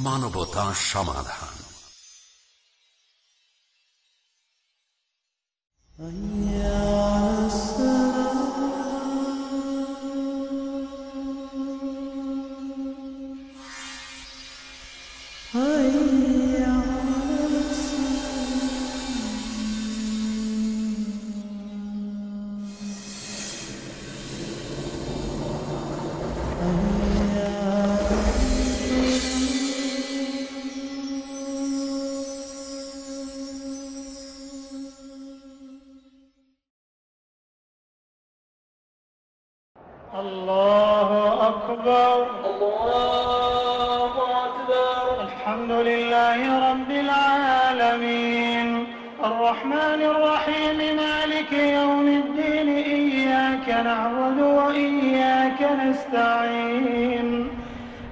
মানবতা সমাধান।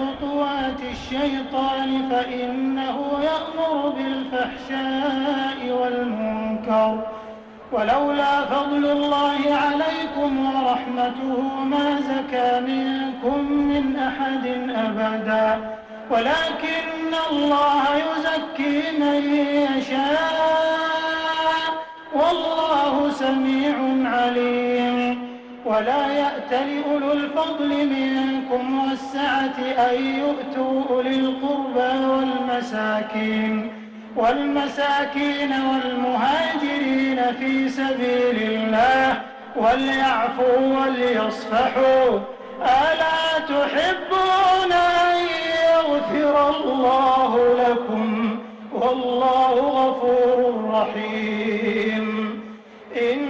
خطوات الشيطان فإنه يأمر بالفحشاء والمنكر. ولولا فضل الله عليكم ورحمته ما زكى منكم من أحد أبدا. ولكن الله يزكي من يشاء. والله سميع عليم. ولا يأت لأولو الفضل منكم أن يؤتوا أولي القربى والمساكين والمساكين والمهاجرين في سبيل الله وليعفوا وليصفحوا. ألا تحبون أن يغفر الله لكم؟ والله غفور رحيم. إن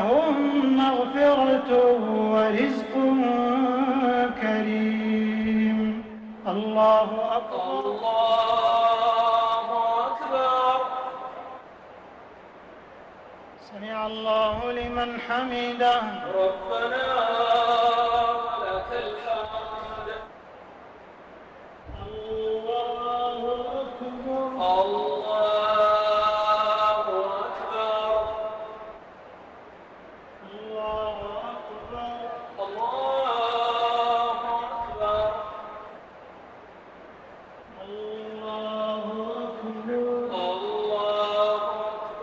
لهم مغفرة ورزق كريم. الله أكبر. الله أكبر. سمع الله لمن حمده. ربنا ولك الحمد. الله أكبر. الله أكبر الله أكبر الله أكبر الله أكبر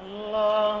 الله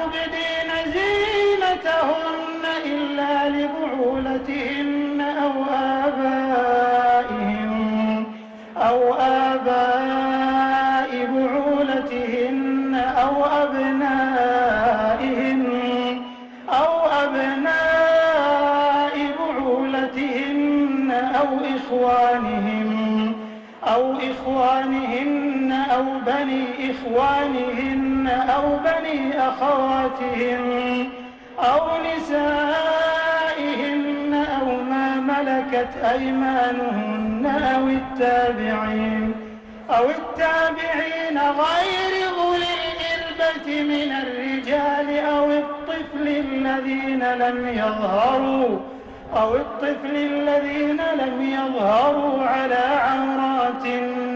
أو بني إخوانهن أو بني أخواتهن أو نسائهن أو ما ملكت أيمانهن أو التابعين أو التابعين غير أولي الإربة من الرجال أو الطفل الذين لم يظهروا أو الطفل الذين لم يظهروا على عورات النساء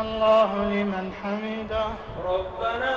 الله لمن حمده. ربنا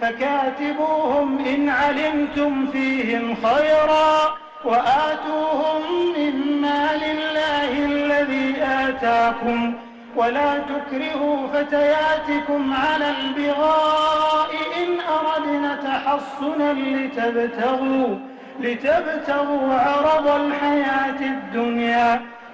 فكاتبوهم إن علمتم فيهم خيرا وآتوهم مما لله الذي آتاكم ولا تكرهوا فتياتكم على البغاء إن تحصنا لتبتغوا لتبتغوا عرض الحياة الدنيا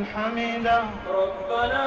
حمده ربنا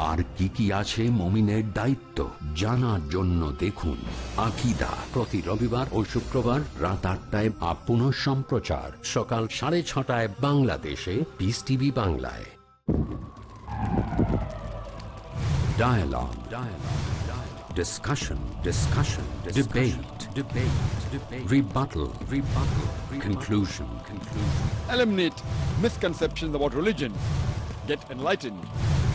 আর কি কি আছে মমিনের দায়িত্ব জানার জন্য দেখুন আকিদা প্রতি রবিবার ও শুক্রবার রাত আটটায় আপন সম্প্রচার সকাল সাড়ে ছটায় বাংলাদেশে পিস টিভি বাংলায় Dialogue. Dialogue. Dialogue. Discussion. Discussion. Debate. Debate. Debate. rebuttal, Rebuttal. Rebuttal. Conclusion. Conclusion. eliminate misconceptions about religion, get enlightened.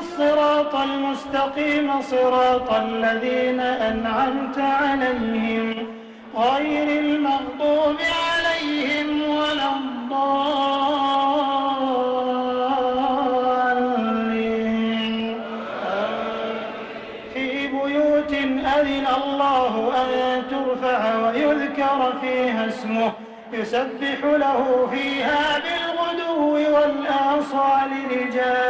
الصراط المستقيم صراط الذين أنعمت عليهم غير المغضوب عليهم ولا الضالين. في بيوت أذن الله أن ترفع ويذكر فيها اسمه يسبح له فيها بالغدو والآصال رجال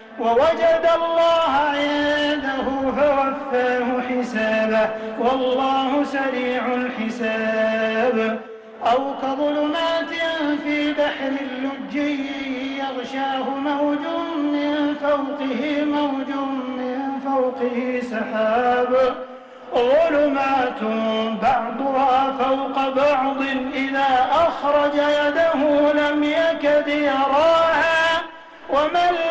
ووجد الله عنده فوفاه حسابه والله سريع الحساب. أو كظلمات في بحر اللجي يغشاه موج من فوقه موج من فوقه سحاب. ظلمات بعضها فوق بعض إذا أخرج يده لم يكد يراها. ومن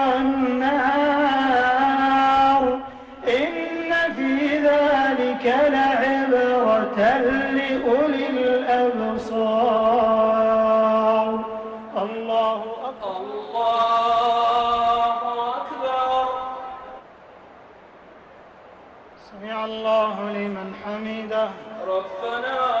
ربنا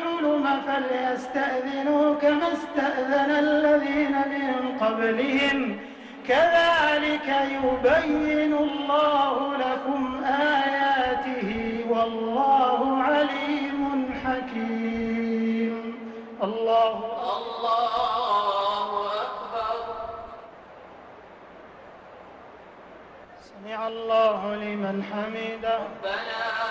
الحلم فليستأذنوا كما استأذن الذين من قبلهم. كذلك يبين الله لكم آياته والله عليم حكيم. الله الله أكبر. سمع الله لمن حمده. ربنا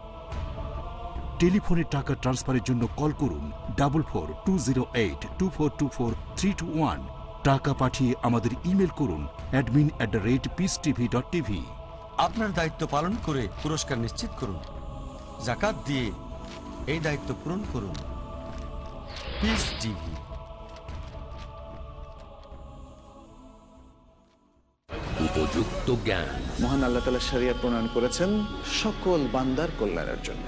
টেলিফোনে টাকা ট্রান্সফারের জন্য কল করুন double four two zero eight two four two four three two one. টাকা পাঠিয়ে আমাদের email করুন admin at the rate peace TV dot TV. আপনার দায়িত্ব পালন করে পুরস্কার নিশ্চিত করুন। জাকাত দিয়ে এই দায়িত্ব পূরণ করুন। Peace TV. উপযুক্ত জ্ঞান। মহান আল্লাহ তালা শরিয়া প্রণয়ন করেছেন সকল বান্দার কল্যাণের জন্য।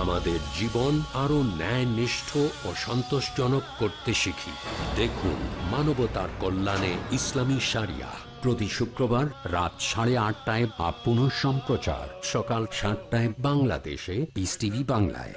আমাদের জীবন আরও ন্যায় নিষ্ঠ ও সন্তোষজনক করতে শিখি। দেখুন মানবতার কল্যাণে ইসলামী সারিয়া। প্রতি শুক্রবার রাত সাড়ে আটটায় বা পুনঃ সম্প্রচার সকাল সাতটায় বাংলাদেশে পিস টিভি বাংলায়।